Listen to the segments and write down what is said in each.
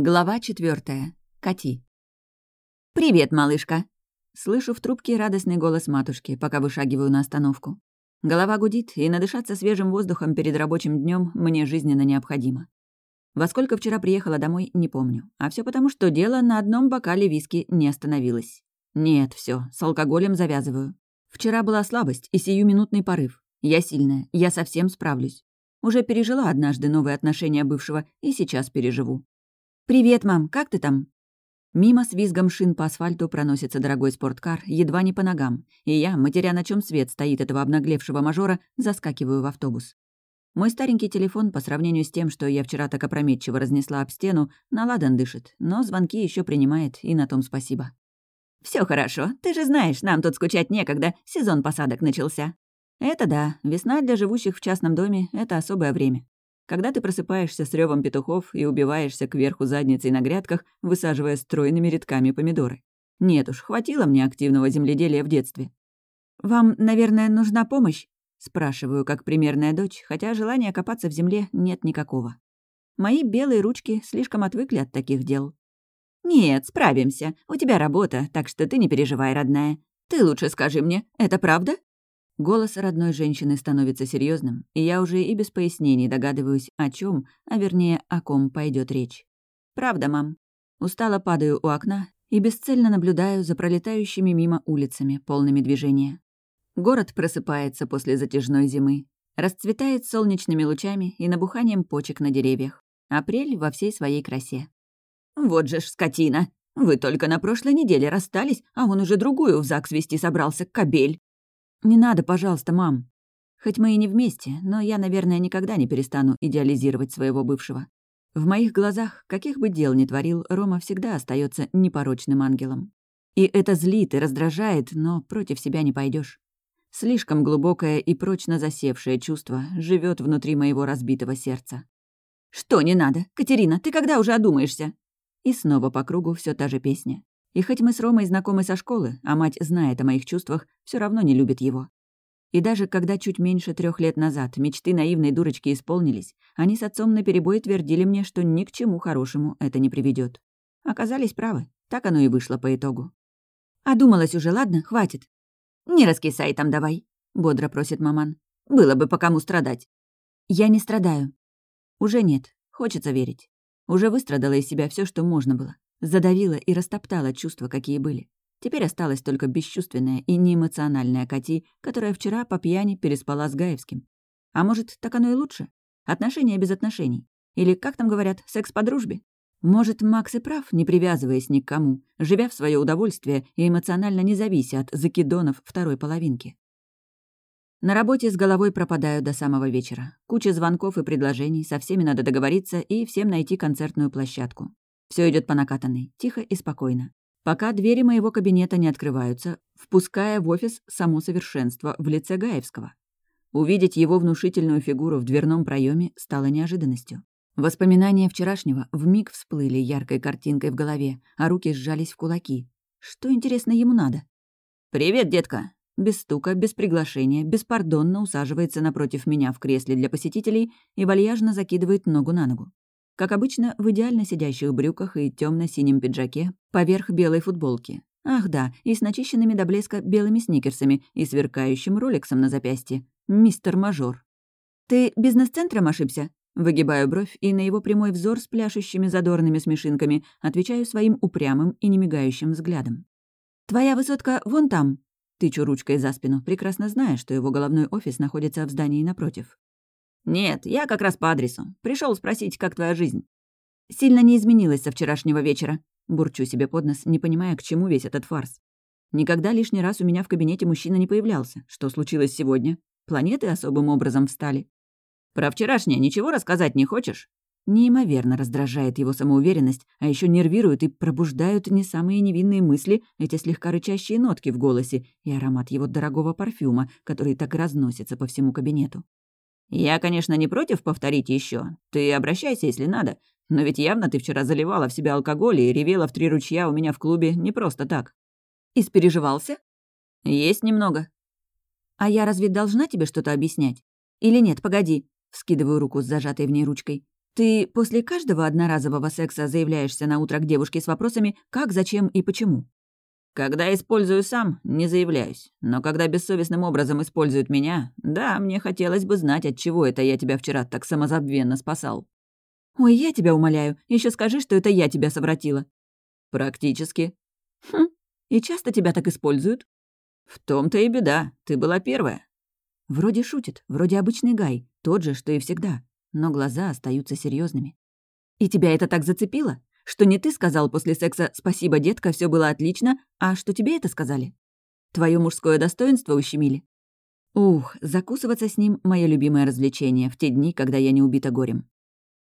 Глава четвертая. Кати. «Привет, малышка!» Слышу в трубке радостный голос матушки, пока вышагиваю на остановку. Голова гудит, и надышаться свежим воздухом перед рабочим днем мне жизненно необходимо. Во сколько вчера приехала домой, не помню. А все потому, что дело на одном бокале виски не остановилось. Нет, все, с алкоголем завязываю. Вчера была слабость и сиюминутный порыв. Я сильная, я совсем справлюсь. Уже пережила однажды новые отношения бывшего и сейчас переживу. «Привет, мам, как ты там?» Мимо с визгом шин по асфальту проносится дорогой спорткар, едва не по ногам, и я, матеря на чем свет стоит этого обнаглевшего мажора, заскакиваю в автобус. Мой старенький телефон, по сравнению с тем, что я вчера так опрометчиво разнесла об стену, наладан дышит, но звонки еще принимает, и на том спасибо. Все хорошо, ты же знаешь, нам тут скучать некогда, сезон посадок начался». Это да, весна для живущих в частном доме — это особое время когда ты просыпаешься с ревом петухов и убиваешься кверху задницей на грядках, высаживая стройными рядками помидоры. Нет уж, хватило мне активного земледелия в детстве. «Вам, наверное, нужна помощь?» Спрашиваю, как примерная дочь, хотя желания копаться в земле нет никакого. Мои белые ручки слишком отвыкли от таких дел. «Нет, справимся. У тебя работа, так что ты не переживай, родная. Ты лучше скажи мне, это правда?» Голос родной женщины становится серьезным, и я уже и без пояснений догадываюсь, о чем, а вернее, о ком пойдет речь. «Правда, мам». Устало падаю у окна и бесцельно наблюдаю за пролетающими мимо улицами, полными движения. Город просыпается после затяжной зимы, расцветает солнечными лучами и набуханием почек на деревьях. Апрель во всей своей красе. «Вот же ж скотина! Вы только на прошлой неделе расстались, а он уже другую в ЗАГС вести собрался, кобель!» «Не надо, пожалуйста, мам. Хоть мы и не вместе, но я, наверное, никогда не перестану идеализировать своего бывшего. В моих глазах, каких бы дел ни творил, Рома всегда остается непорочным ангелом. И это злит и раздражает, но против себя не пойдешь. Слишком глубокое и прочно засевшее чувство живет внутри моего разбитого сердца. «Что не надо? Катерина, ты когда уже одумаешься?» И снова по кругу все та же песня. И хоть мы с Ромой знакомы со школы, а мать знает о моих чувствах, все равно не любит его. И даже когда чуть меньше трех лет назад мечты наивной дурочки исполнились, они с отцом наперебой твердили мне, что ни к чему хорошему это не приведет. Оказались правы. Так оно и вышло по итогу. «Одумалась уже, ладно? Хватит». «Не раскисай там давай», — бодро просит маман. «Было бы по кому страдать». «Я не страдаю». «Уже нет. Хочется верить. Уже выстрадала из себя все, что можно было. Задавила и растоптала чувства, какие были. Теперь осталась только бесчувственная и неэмоциональная Кати, которая вчера по пьяни переспала с Гаевским. А может, так оно и лучше? Отношения без отношений. Или, как там говорят, секс по дружбе? Может, Макс и прав, не привязываясь ни к кому, живя в свое удовольствие и эмоционально не завися от закидонов второй половинки. На работе с головой пропадаю до самого вечера. Куча звонков и предложений, со всеми надо договориться и всем найти концертную площадку. Все идет по накатанной, тихо и спокойно. Пока двери моего кабинета не открываются, впуская в офис само совершенство в лице Гаевского. Увидеть его внушительную фигуру в дверном проеме стало неожиданностью. Воспоминания вчерашнего вмиг всплыли яркой картинкой в голове, а руки сжались в кулаки. Что, интересно, ему надо? «Привет, детка!» Без стука, без приглашения, беспардонно усаживается напротив меня в кресле для посетителей и вальяжно закидывает ногу на ногу. Как обычно, в идеально сидящих брюках и темно синем пиджаке, поверх белой футболки. Ах да, и с начищенными до блеска белыми сникерсами и сверкающим роликсом на запястье. Мистер Мажор. «Ты бизнес-центром ошибся?» Выгибаю бровь, и на его прямой взор с пляшущими задорными смешинками отвечаю своим упрямым и немигающим взглядом. «Твоя высотка вон там!» Тычу ручкой за спину, прекрасно зная, что его головной офис находится в здании напротив. «Нет, я как раз по адресу. Пришел спросить, как твоя жизнь». «Сильно не изменилась со вчерашнего вечера», — бурчу себе под нос, не понимая, к чему весь этот фарс. Никогда лишний раз у меня в кабинете мужчина не появлялся. Что случилось сегодня? Планеты особым образом встали. «Про вчерашнее ничего рассказать не хочешь?» Неимоверно раздражает его самоуверенность, а еще нервируют и пробуждают не самые невинные мысли, эти слегка рычащие нотки в голосе и аромат его дорогого парфюма, который так разносится по всему кабинету. «Я, конечно, не против повторить еще. Ты обращайся, если надо. Но ведь явно ты вчера заливала в себя алкоголь и ревела в три ручья у меня в клубе не просто так». «Испереживался?» «Есть немного». «А я разве должна тебе что-то объяснять? Или нет, погоди». Вскидываю руку с зажатой в ней ручкой. «Ты после каждого одноразового секса заявляешься на утро к девушке с вопросами «как», «зачем» и «почему»?» Когда использую сам, не заявляюсь. Но когда бессовестным образом используют меня, да, мне хотелось бы знать, от чего это я тебя вчера так самозабвенно спасал. Ой, я тебя умоляю, еще скажи, что это я тебя совратила. Практически. Хм, и часто тебя так используют? В том-то и беда, ты была первая. Вроде шутит, вроде обычный Гай, тот же, что и всегда, но глаза остаются серьезными. И тебя это так зацепило? Что не ты сказал после секса «спасибо, детка, все было отлично», а что тебе это сказали? Твое мужское достоинство ущемили? Ух, закусываться с ним — мое любимое развлечение в те дни, когда я не убита горем.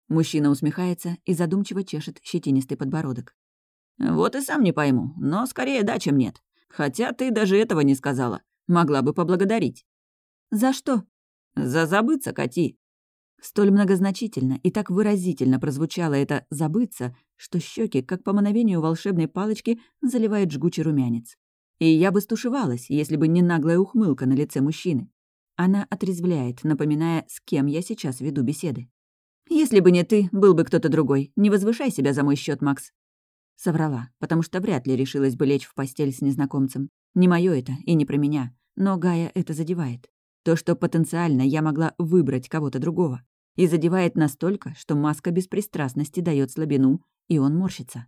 Мужчина усмехается и задумчиво чешет щетинистый подбородок. «Вот и сам не пойму, но скорее да, чем нет. Хотя ты даже этого не сказала. Могла бы поблагодарить». «За что?» «За забыться, Кати. Столь многозначительно и так выразительно прозвучало это «забыться», что щеки, как по мановению волшебной палочки, заливает жгучий румянец. И я бы стушевалась, если бы не наглая ухмылка на лице мужчины. Она отрезвляет, напоминая, с кем я сейчас веду беседы. «Если бы не ты, был бы кто-то другой. Не возвышай себя за мой счет, Макс». Соврала, потому что вряд ли решилась бы лечь в постель с незнакомцем. Не мое это и не про меня, но Гая это задевает. То, что потенциально я могла выбрать кого-то другого и задевает настолько, что маска беспристрастности дает слабину, и он морщится.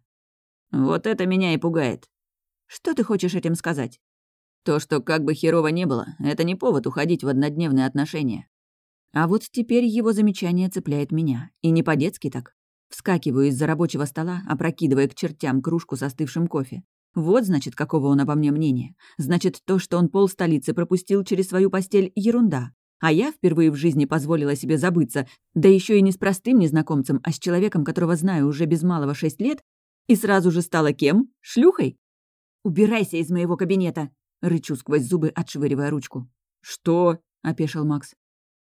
«Вот это меня и пугает». «Что ты хочешь этим сказать?» «То, что как бы херово не было, это не повод уходить в однодневные отношения». А вот теперь его замечание цепляет меня, и не по-детски так. Вскакиваю из-за рабочего стола, опрокидывая к чертям кружку с остывшим кофе. Вот, значит, какого он обо мне мнения. Значит, то, что он пол столицы пропустил через свою постель, ерунда. А я впервые в жизни позволила себе забыться, да еще и не с простым незнакомцем, а с человеком, которого знаю уже без малого шесть лет, и сразу же стала кем? Шлюхой? «Убирайся из моего кабинета!» — рычу сквозь зубы, отшвыривая ручку. «Что?» — опешил Макс.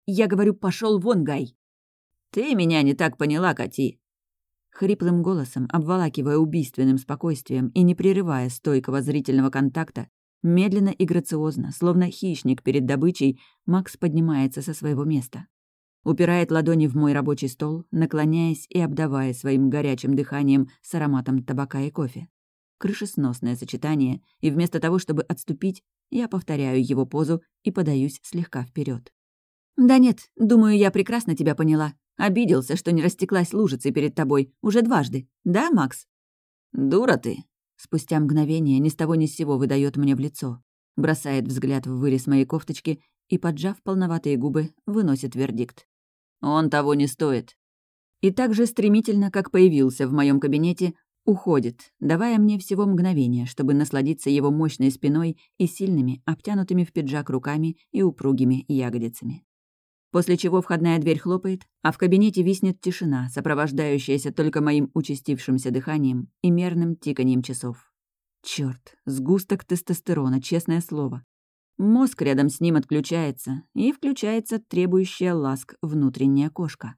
«Я говорю, пошел вон, Гай!» «Ты меня не так поняла, Кати!» Хриплым голосом, обволакивая убийственным спокойствием и не прерывая стойкого зрительного контакта, Медленно и грациозно, словно хищник перед добычей, Макс поднимается со своего места. Упирает ладони в мой рабочий стол, наклоняясь и обдавая своим горячим дыханием с ароматом табака и кофе. Крышесносное сочетание, и вместо того, чтобы отступить, я повторяю его позу и подаюсь слегка вперед. «Да нет, думаю, я прекрасно тебя поняла. Обиделся, что не растеклась лужицей перед тобой, уже дважды. Да, Макс?» «Дура ты», Спустя мгновение ни с того ни с сего выдает мне в лицо. Бросает взгляд в вырез моей кофточки и, поджав полноватые губы, выносит вердикт. «Он того не стоит». И так же стремительно, как появился в моем кабинете, уходит, давая мне всего мгновение, чтобы насладиться его мощной спиной и сильными, обтянутыми в пиджак руками и упругими ягодицами. После чего входная дверь хлопает, а в кабинете виснет тишина, сопровождающаяся только моим участившимся дыханием и мерным тиканьем часов. Чёрт, сгусток тестостерона, честное слово. Мозг рядом с ним отключается, и включается требующая ласк внутренняя кошка.